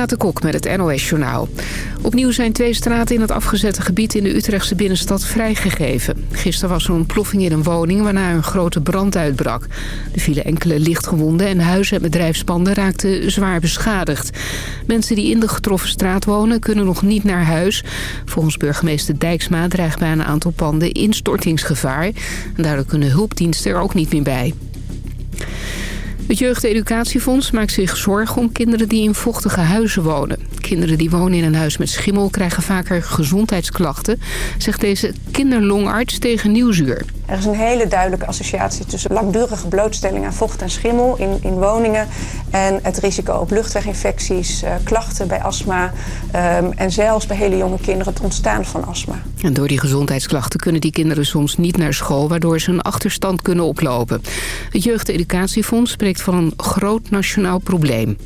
Renate Kok met het NOS Journaal. Opnieuw zijn twee straten in het afgezette gebied in de Utrechtse binnenstad vrijgegeven. Gisteren was er een ontploffing in een woning waarna een grote brand uitbrak. Er vielen enkele lichtgewonden en huizen en bedrijfspanden raakten zwaar beschadigd. Mensen die in de getroffen straat wonen kunnen nog niet naar huis. Volgens burgemeester Dijksma dreigt bij een aantal panden instortingsgevaar. En daardoor kunnen hulpdiensten er ook niet meer bij. Het Jeugdeducatiefonds maakt zich zorgen om kinderen die in vochtige huizen wonen. Kinderen die wonen in een huis met schimmel krijgen vaker gezondheidsklachten, zegt deze kinderlongarts tegen Nieuwsuur. Er is een hele duidelijke associatie tussen langdurige blootstelling aan vocht en schimmel in, in woningen en het risico op luchtweginfecties, uh, klachten bij astma um, en zelfs bij hele jonge kinderen het ontstaan van astma. En door die gezondheidsklachten kunnen die kinderen soms niet naar school, waardoor ze een achterstand kunnen oplopen. Het Jeugdeducatiefonds spreekt van een groot nationaal probleem.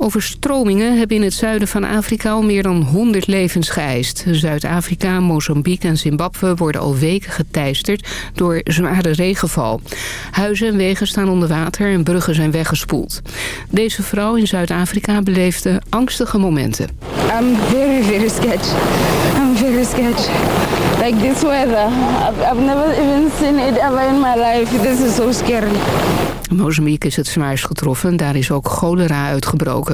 Overstromingen hebben in het zuiden van Afrika al meer dan 100 levens geëist. Zuid-Afrika, Mozambique en Zimbabwe worden al weken geteisterd door zware regenval. Huizen en wegen staan onder water en bruggen zijn weggespoeld. Deze vrouw in Zuid-Afrika beleefde angstige momenten. I'm very, very scared. I'm very scared. Like this weather, I've, I've never even seen it ever in my life. This is so scary. Mozambique is het zwaarst getroffen. Daar is ook cholera uitgebroken.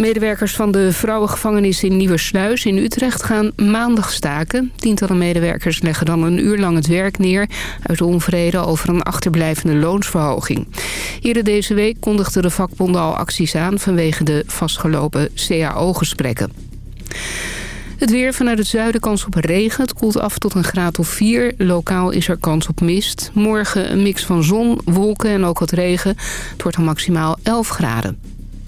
Medewerkers van de vrouwengevangenis in Nieuwersluis in Utrecht gaan maandag staken. Tientallen medewerkers leggen dan een uur lang het werk neer... uit onvrede over een achterblijvende loonsverhoging. Eerder deze week kondigden de vakbonden al acties aan... vanwege de vastgelopen CAO-gesprekken. Het weer vanuit het zuiden kans op regen. Het koelt af tot een graad of 4. Lokaal is er kans op mist. Morgen een mix van zon, wolken en ook wat regen. Het wordt dan maximaal 11 graden.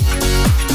Música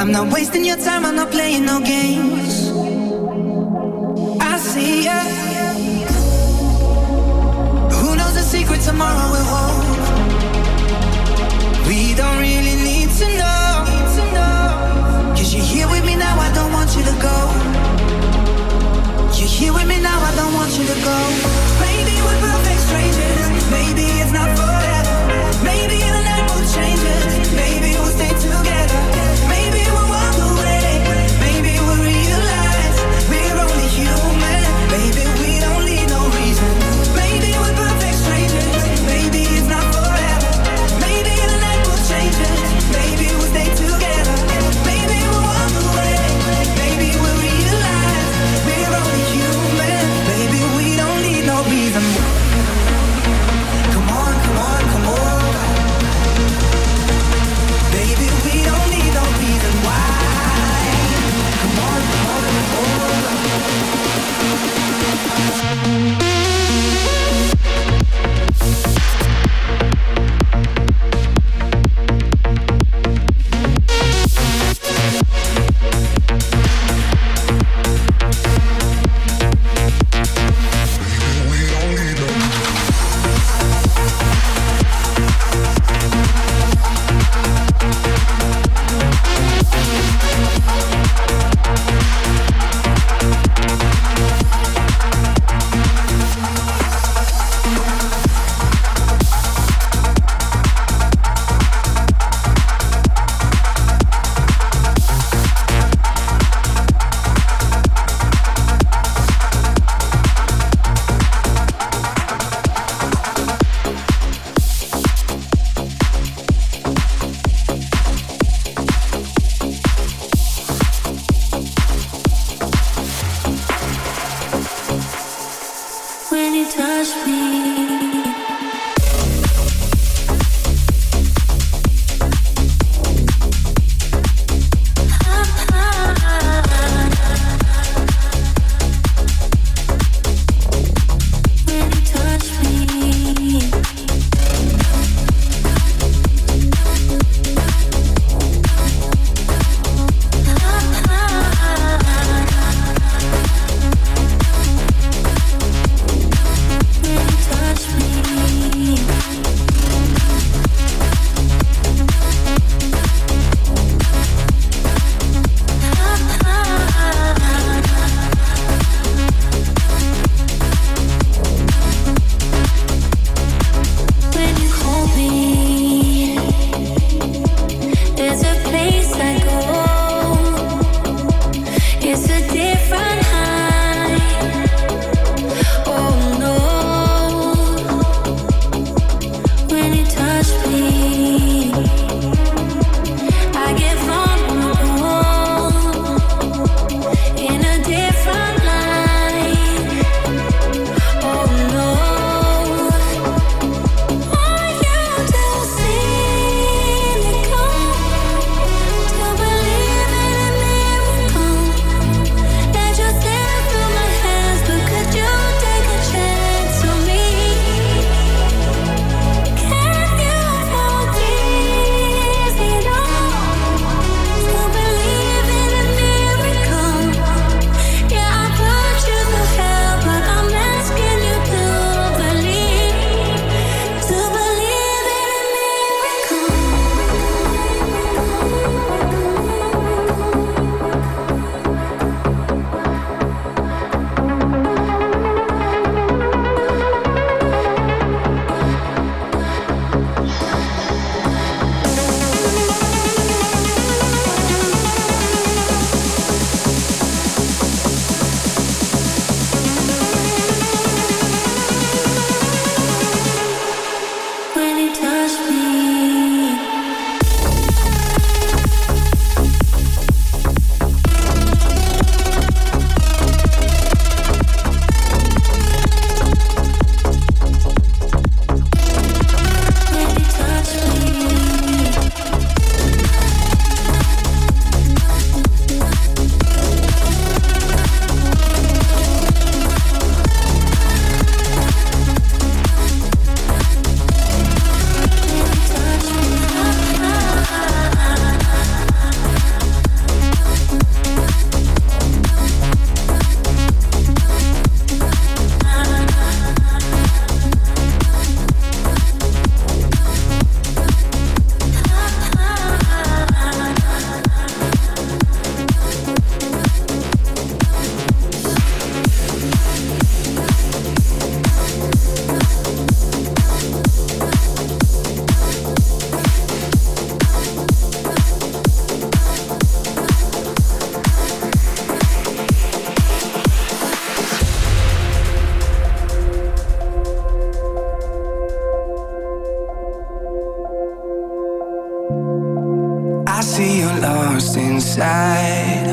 I'm not wasting your time, I'm not playing no games. I see ya. Who knows the secret tomorrow will hold? We don't really need to know. Cause you're here with me now, I don't want you to go. You're here with me now, I don't want you to go. Maybe we're perfect strangers. Maybe it's not forever. lost inside.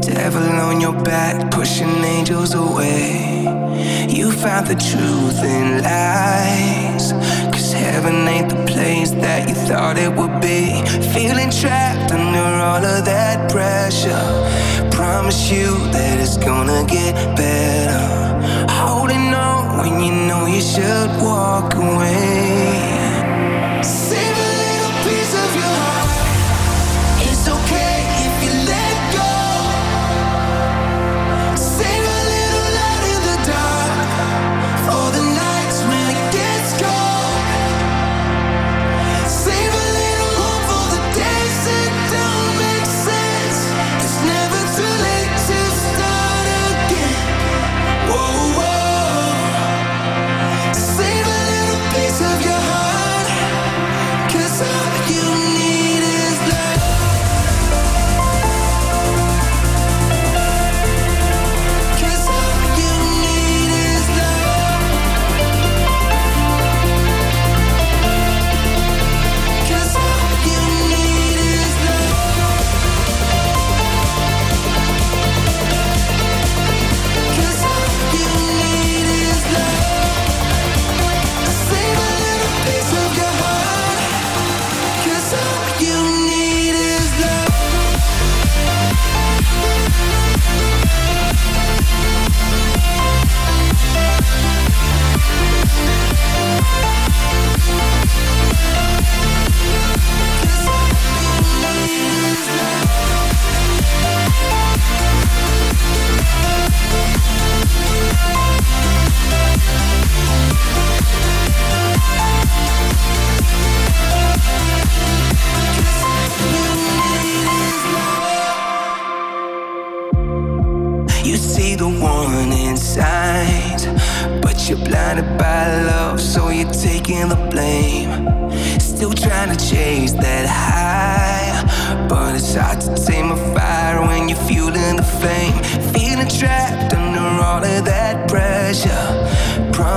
Devil on your back, pushing angels away. You found the truth in lies. Cause heaven ain't the place that you thought it would be. Feeling trapped under all of that pressure. Promise you that it's gonna get better. Holding on when you know you should walk away.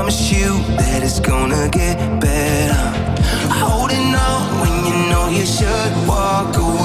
promise you that it's gonna get better. Holding on when you know you should walk away.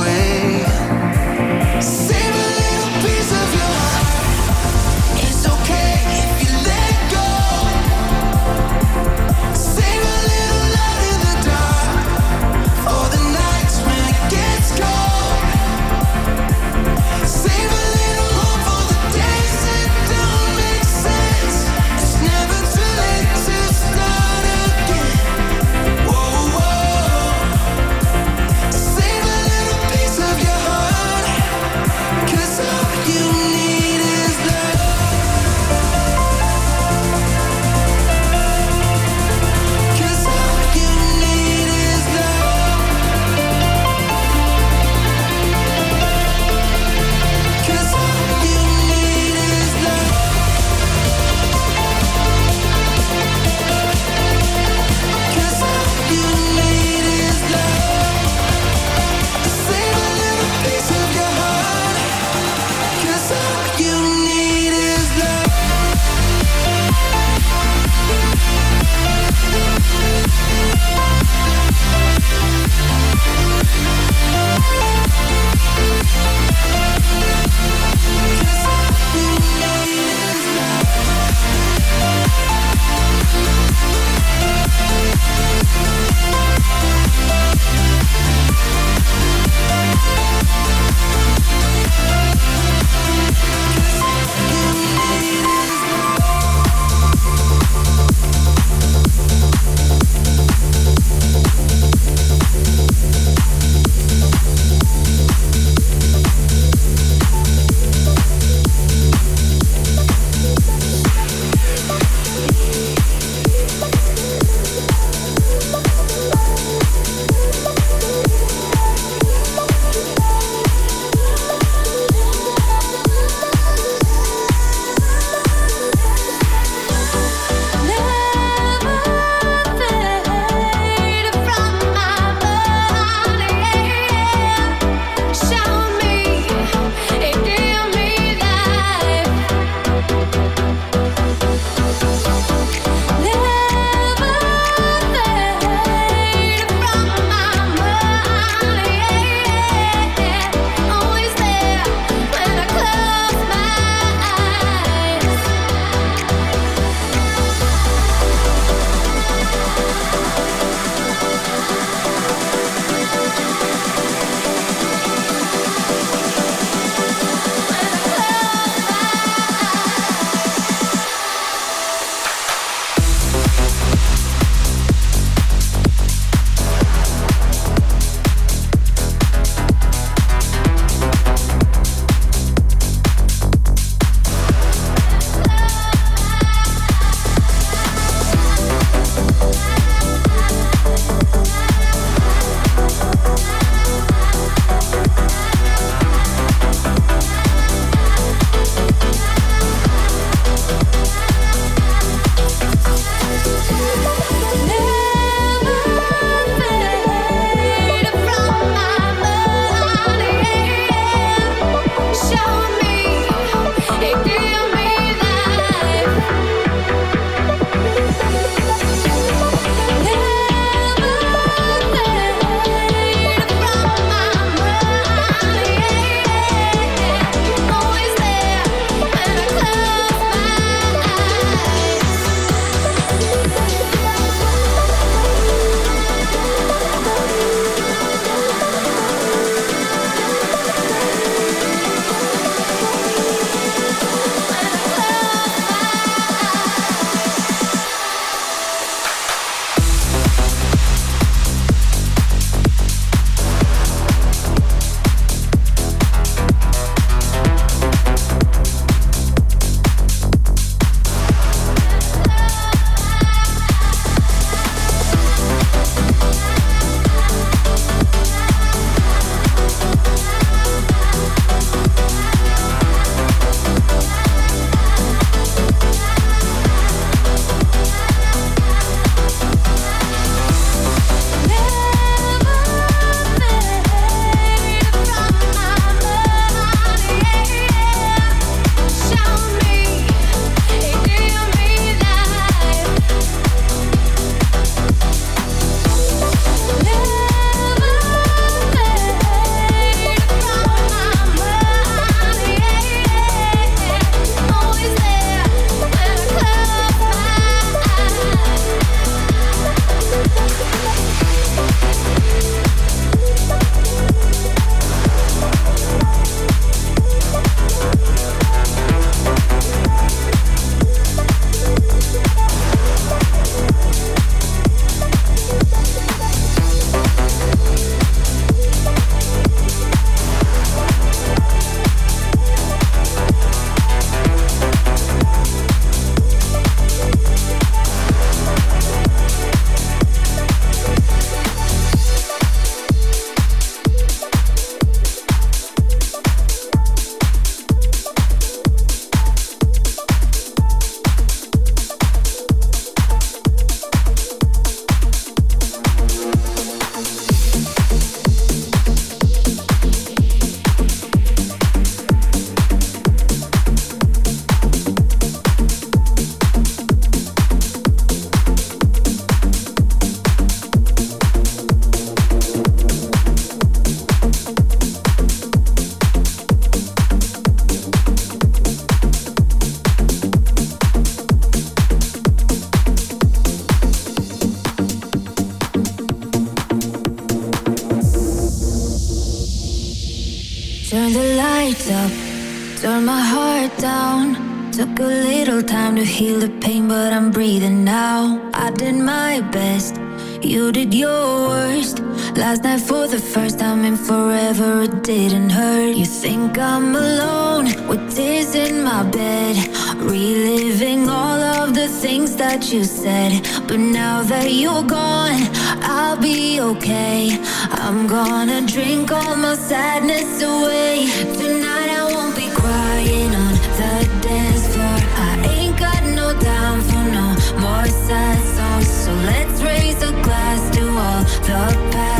think I'm alone with tears in my bed Reliving all of the things that you said. But now that you're gone, I'll be okay. I'm gonna drink all my sadness away. Tonight I won't be crying on the dance floor. I ain't got no time for no more sad songs. So let's raise a glass to all the past.